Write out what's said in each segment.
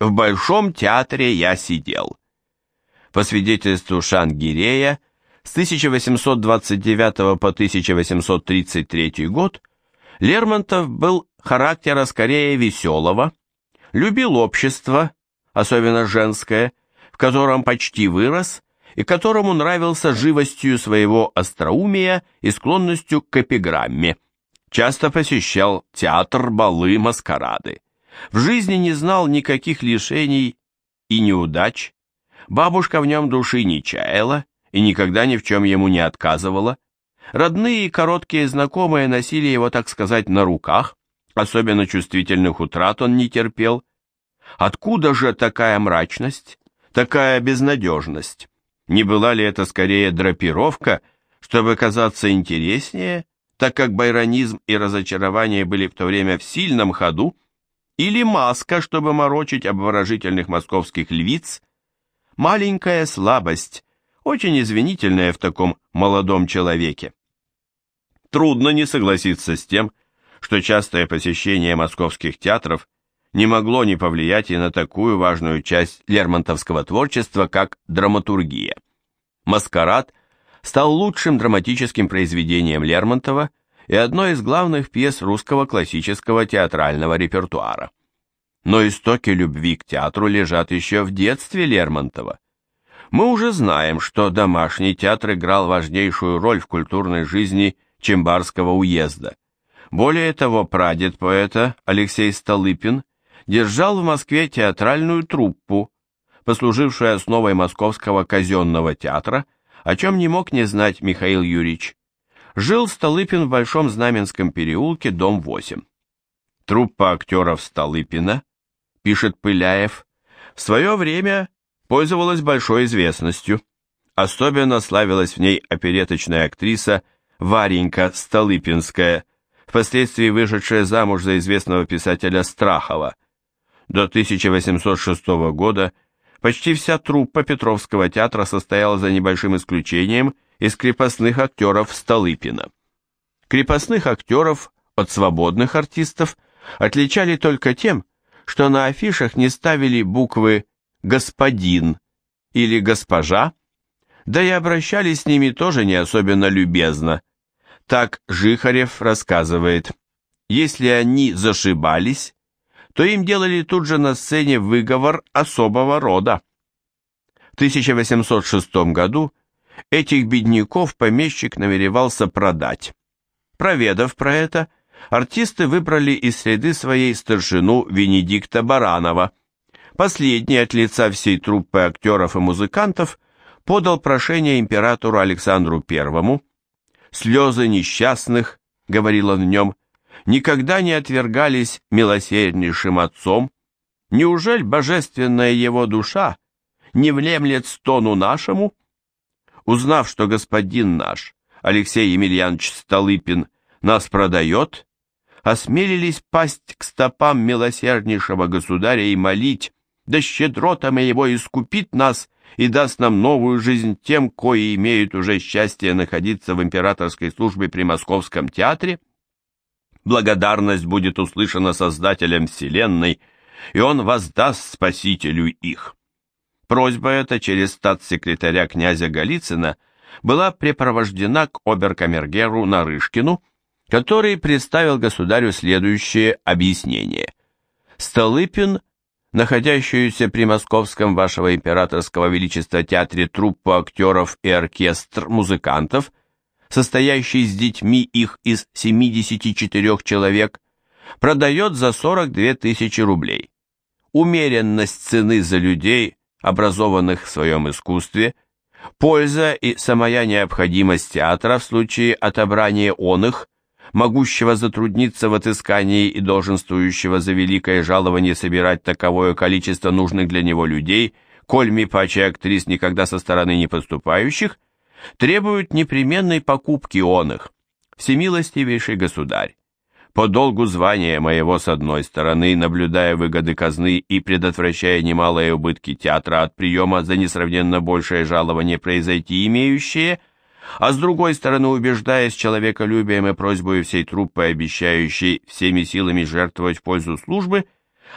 В Большом театре я сидел. По свидетельству Шангирея, с 1829 по 1833 год Лермонтов был характера скорее веселого, любил общество, особенно женское, в котором почти вырос и которому нравился живостью своего остроумия и склонностью к эпиграмме. Часто посещал театр, балы, маскарады. В жизни не знал никаких лишений и неудач. Бабушка в нем души не чаяла и никогда ни в чем ему не отказывала. Родные и короткие знакомые носили его, так сказать, на руках, особенно чувствительных утрат он не терпел. Откуда же такая мрачность, такая безнадежность? Не была ли это скорее драпировка, чтобы казаться интереснее, так как байронизм и разочарование были в то время в сильном ходу, или маска, чтобы морочить обворожительных московских львиц? Маленькая слабость, очень извинительная в таком молодом человеке. Трудно не согласиться с тем, что частое посещение московских театров не могло не повлиять и на такую важную часть лермонтовского творчества, как драматургия. «Маскарад» стал лучшим драматическим произведением Лермонтова и одной из главных пьес русского классического театрального репертуара. Но истоки любви к театру лежат еще в детстве Лермонтова. Мы уже знаем, что домашний театр играл важнейшую роль в культурной жизни Чембарского уезда. Более того, прадед поэта Алексей Столыпин держал в Москве театральную труппу, послужившую основой Московского казенного театра, о чем не мог не знать Михаил Юрьевич. Жил Столыпин в Большом Знаменском переулке, дом 8. Труппа актеров Столыпина, пишет Пыляев, в свое время пользовалась большой известностью. Особенно славилась в ней опереточная актриса Варенька Столыпинская, впоследствии вышедшая замуж за известного писателя Страхова. До 1806 года почти вся труппа Петровского театра состояла за небольшим исключением из крепостных актеров Столыпина. Крепостных актеров от свободных артистов отличали только тем, что на афишах не ставили буквы «господин» или «госпожа», да и обращались с ними тоже не особенно любезно. Так Жихарев рассказывает, если они зашибались, то им делали тут же на сцене выговор особого рода. В 1806 году этих бедняков помещик намеревался продать. Проведав про это, артисты выбрали из среды своей старшину Венедикта Баранова. Последний от лица всей труппы актеров и музыкантов подал прошение императору Александру Первому. «Слезы несчастных», — говорил он в нем, — «никогда не отвергались милосерднейшим отцом. Неужели божественная его душа не влемлет стону нашему?» Узнав, что господин наш, Алексей Емельянович Столыпин, нас продает, осмелились пасть к стопам милосерднейшего государя и молить, да щедротами его искупит нас и даст нам новую жизнь тем, кои имеют уже счастье находиться в императорской службе при Московском театре. Благодарность будет услышана Создателем Вселенной, и он воздаст Спасителю их. Просьба эта через статс-секретаря князя Голицына была препровождена к оберкамергеру Нарышкину, который представил государю следующее объяснение. Столыпин, находящуюся при Московском Вашего Императорского Величества театре труппу актеров и оркестр музыкантов, состоящий с детьми их из 74 человек, продает за 42 тысячи рублей. Умеренность цены за людей, образованных в своем искусстве, польза и самая необходимость театра в случае отобрания он их – могущего затрудниться в отыскании и долженствующего за великое жалование собирать таковое количество нужных для него людей, коль ми паче актрис никогда со стороны не поступающих, требуют непременной покупки он их. Всемилостивейший государь, по долгу звания моего с одной стороны, наблюдая выгоды казны и предотвращая немалые убытки театра от приема за несравненно большее жалование произойти имеющее, а с другой стороны убеждаясь человеколюбием и просьбой всей труппы, обещающей всеми силами жертвовать в пользу службы,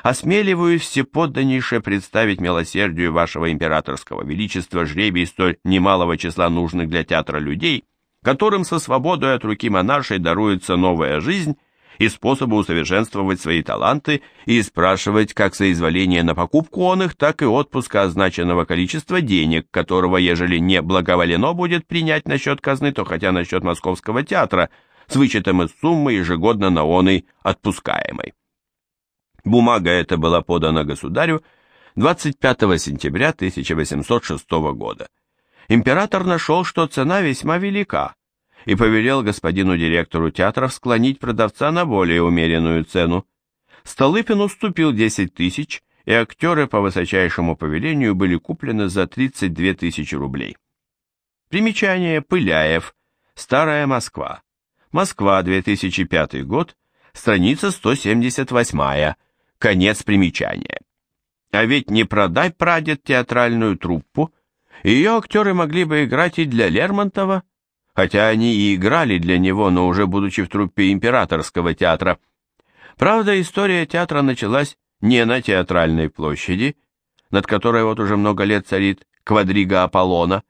осмеливаюсь всеподданнейше представить милосердию вашего императорского величества жребий столь немалого числа нужных для театра людей, которым со свободой от руки монаршей даруется новая жизнь и способы усовершенствовать свои таланты и спрашивать как соизволение на покупку он их, так и отпуска означенного количества денег, которого, ежели не благоволено будет принять на счет казны, то хотя на счет Московского театра, с вычетом из суммы ежегодно на оной отпускаемой. Бумага эта была подана государю 25 сентября 1806 года. Император нашел, что цена весьма велика, и повелел господину директору театра склонить продавца на более умеренную цену. Столыпин уступил 10 тысяч, и актеры по высочайшему повелению были куплены за 32 тысячи рублей. Примечание Пыляев, Старая Москва. Москва, 2005 год, страница 178 Конец примечания. А ведь не продай прадед театральную труппу, ее актеры могли бы играть и для Лермонтова, хотя они и играли для него, но уже будучи в труппе императорского театра. Правда, история театра началась не на театральной площади, над которой вот уже много лет царит квадрига Аполлона.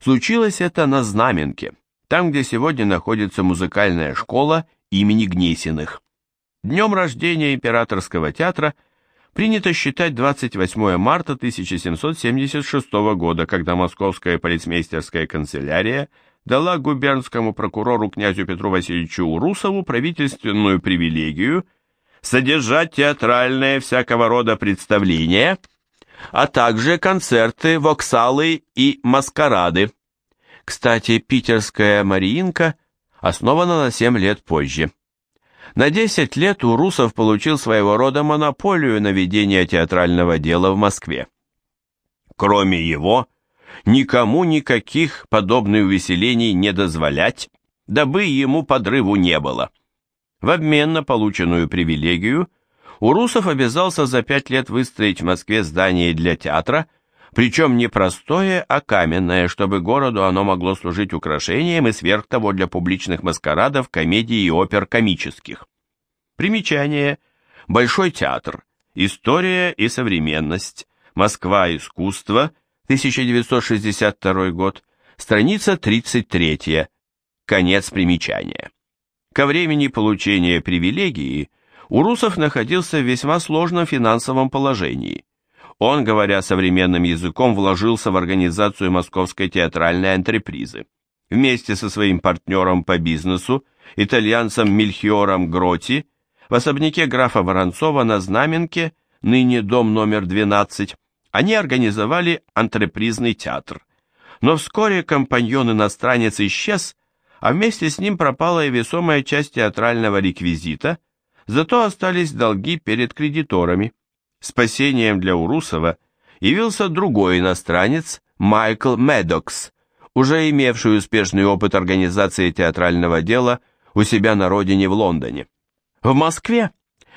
Случилось это на Знаменке, там, где сегодня находится музыкальная школа имени Гнесиных. Днем рождения императорского театра принято считать 28 марта 1776 года, когда Московская полицмейстерская канцелярия дала губернскому прокурору князю Петру Васильевичу Урусову правительственную привилегию содержать театральные всякого рода представления, а также концерты, воксалы и маскарады. Кстати, питерская Мариинка основана на 7 лет позже. На 10 лет Урусов получил своего рода монополию на ведение театрального дела в Москве. Кроме его, никому никаких подобных увеселений не дозволять, дабы ему подрыву не было. В обмен на полученную привилегию Урусов обязался за пять лет выстроить в Москве здание для театра, причем не простое, а каменное, чтобы городу оно могло служить украшением и сверх того для публичных маскарадов, комедий и опер комических. Примечание. Большой театр. История и современность. Москва. Искусство. 1962 год. Страница 33. Конец примечания. Ко времени получения привилегии Урусов находился в весьма сложном финансовом положении. Он, говоря современным языком, вложился в организацию московской театральной антрепризы. Вместе со своим партнером по бизнесу, итальянцем Мельхиором Гроти, в особняке графа Воронцова на Знаменке, ныне дом номер 12, они организовали антрепризный театр. Но вскоре компаньон-иностранец исчез, а вместе с ним пропала и весомая часть театрального реквизита, зато остались долги перед кредиторами. Спасением для Урусова явился другой иностранец, Майкл Медокс, уже имевший успешный опыт организации театрального дела у себя на родине в Лондоне. В Москве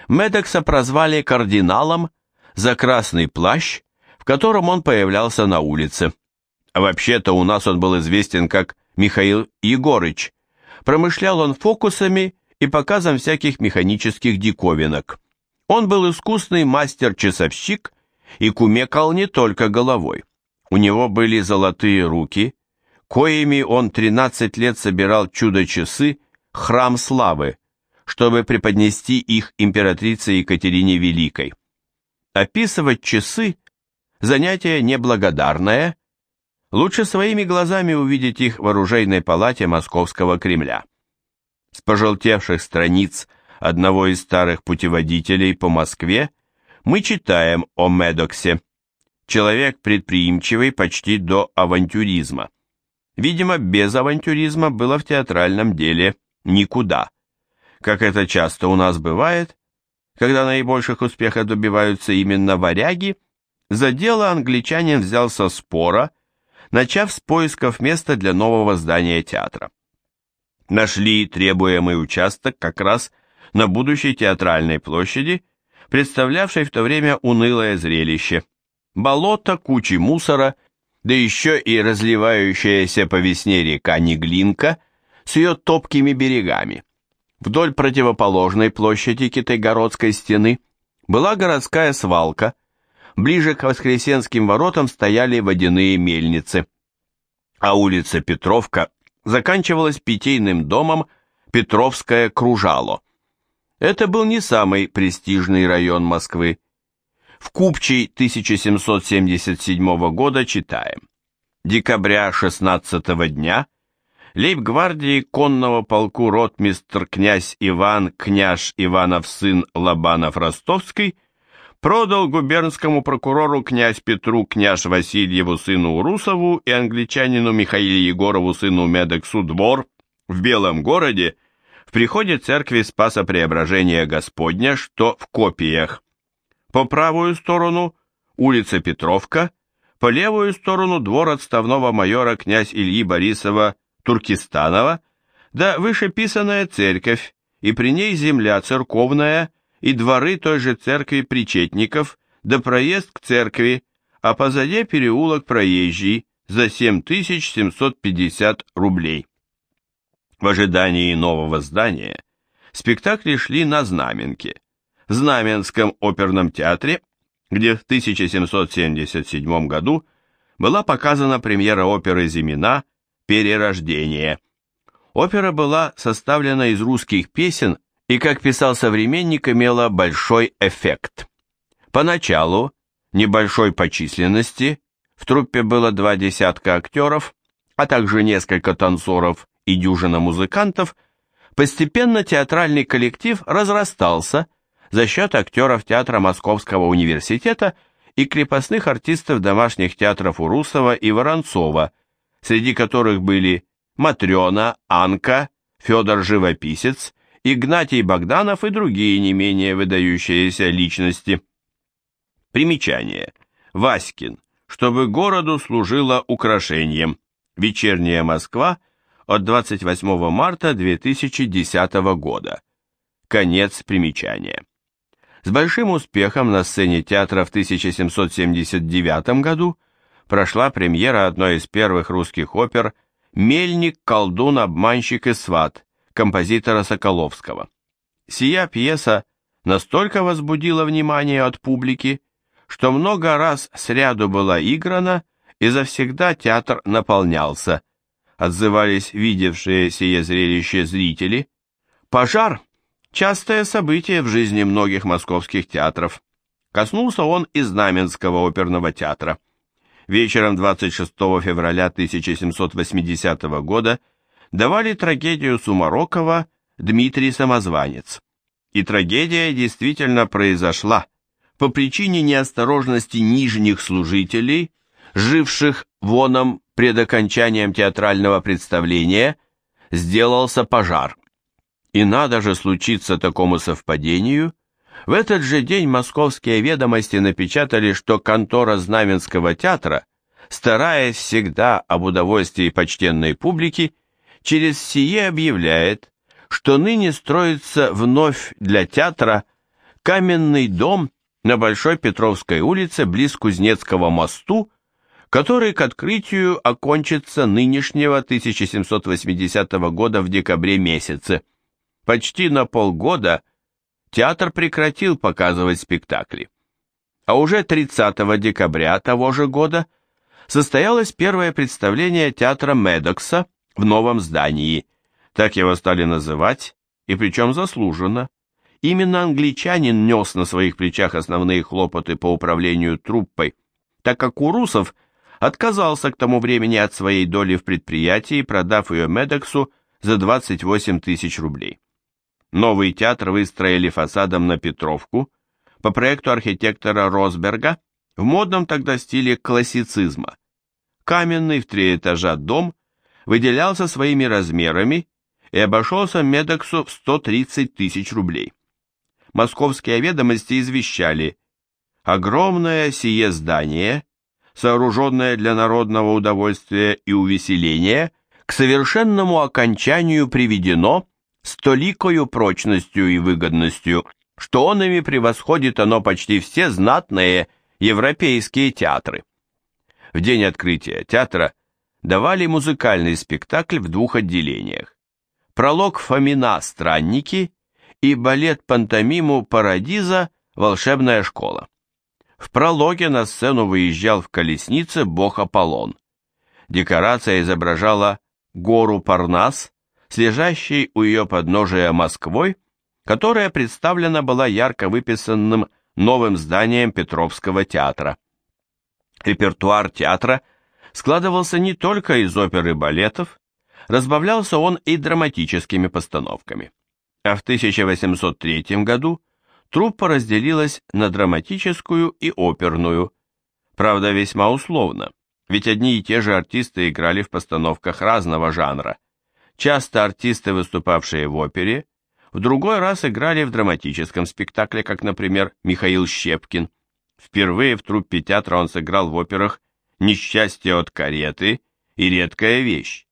Медокса прозвали кардиналом за красный плащ, котором он появлялся на улице. А вообще-то у нас он был известен как Михаил Егорыч. Промышлял он фокусами и показом всяких механических диковинок. Он был искусный мастер-часовщик и кумекал не только головой. У него были золотые руки, коими он 13 лет собирал чудо-часы «Храм славы», чтобы преподнести их императрице Екатерине Великой. Описывать часы – занятие неблагодарное, лучше своими глазами увидеть их в оружейной палате Московского Кремля. С пожелтевших страниц – одного из старых путеводителей по Москве, мы читаем о Медоксе. Человек предприимчивый почти до авантюризма. Видимо, без авантюризма было в театральном деле никуда. Как это часто у нас бывает, когда наибольших успехов добиваются именно варяги, за дело англичанин взялся спора, начав с поисков места для нового здания театра. Нашли требуемый участок как раз на будущей театральной площади, представлявшей в то время унылое зрелище. Болото, кучи мусора, да еще и разливающаяся по весне река Неглинка с ее топкими берегами. Вдоль противоположной площади Китайгородской стены была городская свалка, ближе к Воскресенским воротам стояли водяные мельницы, а улица Петровка заканчивалась питейным домом Петровское кружало. Это был не самый престижный район Москвы. В Купчей 1777 года читаем. Декабря 16 дня лейб-гвардии конного полку ротмистр князь Иван, княж Иванов сын Лобанов-Ростовский, продал губернскому прокурору князь Петру, княж Васильеву сыну Урусову и англичанину Михаилу Егорову сыну Медексу двор в Белом городе в приходе церкви Спаса Преображения Господня, что в копиях. По правую сторону улица Петровка, по левую сторону двор отставного майора князь Ильи Борисова Туркестанова, да вышеписанная церковь, и при ней земля церковная, и дворы той же церкви причетников, да проезд к церкви, а позади переулок проезжий за 7750 рублей. В ожидании нового здания спектакли шли на Знаменке, в Знаменском оперном театре, где в 1777 году была показана премьера оперы «Зимина. Перерождение». Опера была составлена из русских песен и, как писал современник, имела большой эффект. Поначалу, небольшой по численности, в труппе было два десятка актеров, а также несколько танцоров и дюжина музыкантов, постепенно театральный коллектив разрастался за счет актеров театра Московского университета и крепостных артистов домашних театров Урусова и Воронцова, среди которых были Матрена, Анка, Федор Живописец, Игнатий Богданов и другие не менее выдающиеся личности. Примечание. Васькин. Чтобы городу служило украшением. Вечерняя Москва от 28 марта 2010 года. Конец примечания. С большим успехом на сцене театра в 1779 году прошла премьера одной из первых русских опер «Мельник, колдун, обманщик и сват» композитора Соколовского. Сия пьеса настолько возбудила внимание от публики, что много раз сряду была играна и завсегда театр наполнялся, отзывались видевшие сие зрелище зрители. Пожар – частое событие в жизни многих московских театров. Коснулся он и Знаменского оперного театра. Вечером 26 февраля 1780 года давали трагедию Сумарокова «Дмитрий Самозванец». И трагедия действительно произошла по причине неосторожности нижних служителей, живших воном пред окончанием театрального представления сделался пожар. И надо же случиться такому совпадению. В этот же день московские ведомости напечатали, что контора Знаменского театра, стараясь всегда об удовольствии почтенной публики, через сие объявляет, что ныне строится вновь для театра каменный дом на Большой Петровской улице близ Кузнецкого мосту который к открытию окончится нынешнего 1780 года в декабре месяце. Почти на полгода театр прекратил показывать спектакли. А уже 30 декабря того же года состоялось первое представление театра Медокса в новом здании. Так его стали называть, и причем заслуженно. Именно англичанин нес на своих плечах основные хлопоты по управлению труппой, так как у русов – отказался к тому времени от своей доли в предприятии, продав ее Медексу за 28 тысяч рублей. Новый театр выстроили фасадом на Петровку по проекту архитектора Росберга в модном тогда стиле классицизма. Каменный в три этажа дом выделялся своими размерами и обошелся Медексу в 130 тысяч рублей. Московские ведомости извещали, огромное сие здание сооруженное для народного удовольствия и увеселения, к совершенному окончанию приведено столикою прочностью и выгодностью, что он ими превосходит оно почти все знатные европейские театры. В день открытия театра давали музыкальный спектакль в двух отделениях. Пролог Фомина «Странники» и балет-пантомиму «Парадиза» волшебная школа. В прологе на сцену выезжал в колеснице бог Аполлон. Декорация изображала гору Парнас с лежащей у ее подножия Москвой, которая представлена была ярко выписанным новым зданием Петровского театра. Репертуар театра складывался не только из опер и балетов, разбавлялся он и драматическими постановками. А в 1803 году труппа разделилась на драматическую и оперную, правда весьма условно, ведь одни и те же артисты играли в постановках разного жанра. Часто артисты, выступавшие в опере, в другой раз играли в драматическом спектакле, как, например, Михаил Щепкин. Впервые в труппе театра он сыграл в операх «Несчастье от кареты» и «Редкая вещь».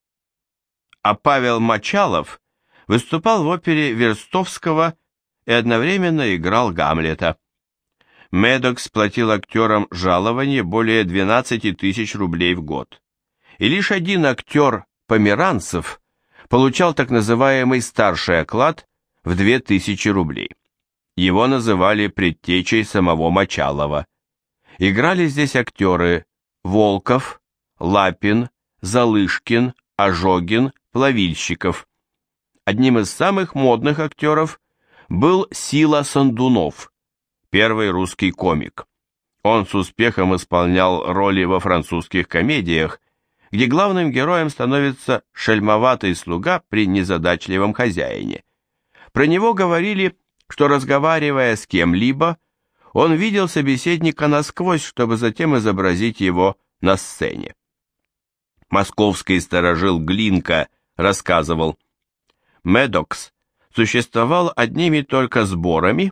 А Павел Мочалов выступал в опере Верстовского и одновременно играл Гамлета. Медокс платил актерам жалование более 12 тысяч рублей в год. И лишь один актер, Померанцев, получал так называемый старший оклад в 2000 рублей. Его называли предтечей самого Мочалова. Играли здесь актеры Волков, Лапин, Залышкин, Ожогин, Плавильщиков. Одним из самых модных актеров был Сила Сандунов, первый русский комик. Он с успехом исполнял роли во французских комедиях, где главным героем становится шельмоватый слуга при незадачливом хозяине. Про него говорили, что разговаривая с кем-либо, он видел собеседника насквозь, чтобы затем изобразить его на сцене. Московский сторожил Глинка рассказывал, Медокс существовал одними только сборами,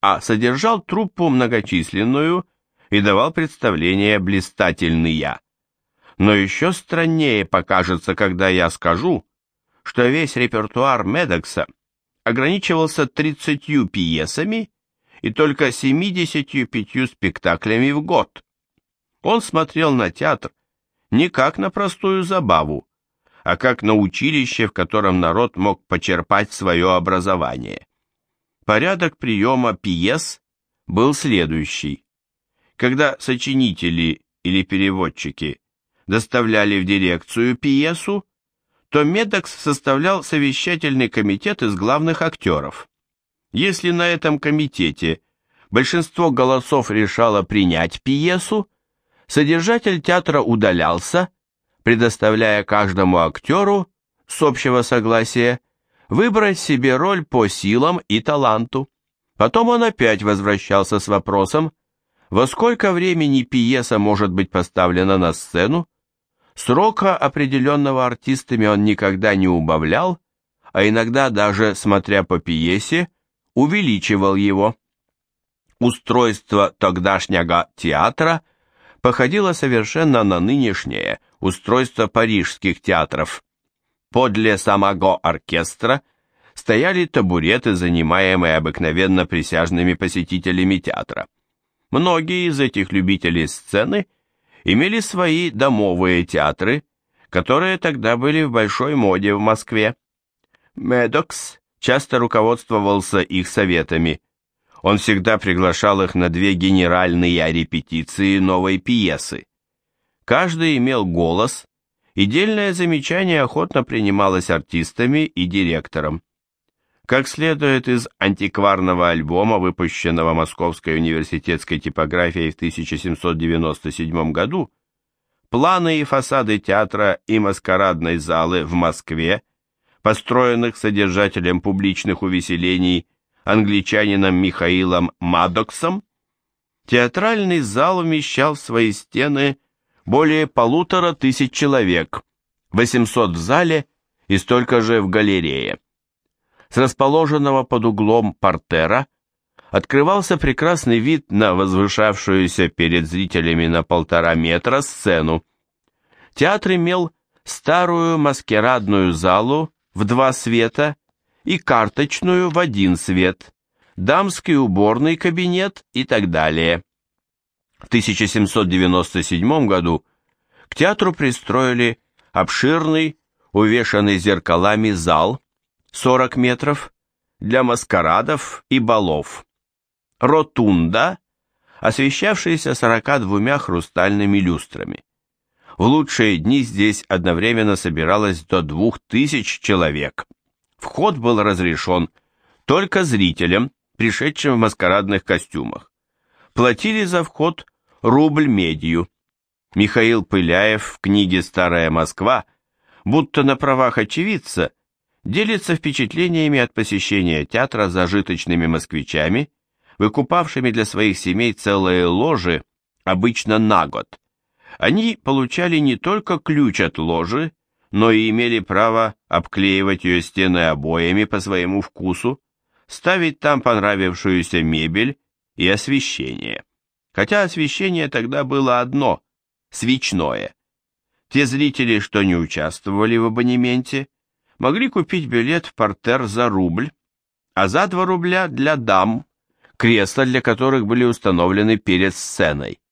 а содержал труппу многочисленную и давал представления блистательные. Но еще страннее покажется, когда я скажу, что весь репертуар Медокса ограничивался 30 пьесами и только 75 спектаклями в год. Он смотрел на театр не как на простую забаву, а как на училище, в котором народ мог почерпать свое образование. Порядок приема пьес был следующий. Когда сочинители или переводчики доставляли в дирекцию пьесу, то Медокс составлял совещательный комитет из главных актеров. Если на этом комитете большинство голосов решало принять пьесу, содержатель театра удалялся, предоставляя каждому актеру, с общего согласия, выбрать себе роль по силам и таланту. Потом он опять возвращался с вопросом, во сколько времени пьеса может быть поставлена на сцену. Срока, определенного артистами, он никогда не убавлял, а иногда даже, смотря по пьесе, увеличивал его. Устройство тогдашнего театра походило совершенно на нынешнее устройство парижских театров. Подле самого оркестра стояли табуреты, занимаемые обыкновенно присяжными посетителями театра. Многие из этих любителей сцены имели свои домовые театры, которые тогда были в большой моде в Москве. Медокс часто руководствовался их советами. Он всегда приглашал их на две генеральные репетиции новой пьесы. Каждый имел голос, и дельное замечание охотно принималось артистами и директором. Как следует из антикварного альбома, выпущенного Московской университетской типографией в 1797 году, планы и фасады театра и маскарадной залы в Москве, построенных содержателем публичных увеселений англичанином Михаилом Мадоксом, театральный зал вмещал в свои стены более полутора тысяч человек, 800 в зале и столько же в галерее. С расположенного под углом портера открывался прекрасный вид на возвышавшуюся перед зрителями на полтора метра сцену. Театр имел старую маскарадную залу в два света и карточную в один свет, дамский уборный кабинет и так далее. В 1797 году к театру пристроили обширный, увешанный зеркалами зал 40 метров для маскарадов и балов. ротунда, освещавшаяся 42 хрустальными люстрами. В лучшие дни здесь одновременно собиралось до 2000 человек. Вход был разрешен только зрителям, пришедшим в маскарадных костюмах. Платили за вход рубль медью. Михаил Пыляев в книге «Старая Москва», будто на правах очевидца, делится впечатлениями от посещения театра зажиточными москвичами, выкупавшими для своих семей целые ложи, обычно на год. Они получали не только ключ от ложи, но и имели право обклеивать ее стены обоями по своему вкусу, ставить там понравившуюся мебель и освещение. Хотя освещение тогда было одно – свечное. Те зрители, что не участвовали в абонементе, могли купить билет в портер за рубль, а за два рубля для дам, кресла для которых были установлены перед сценой.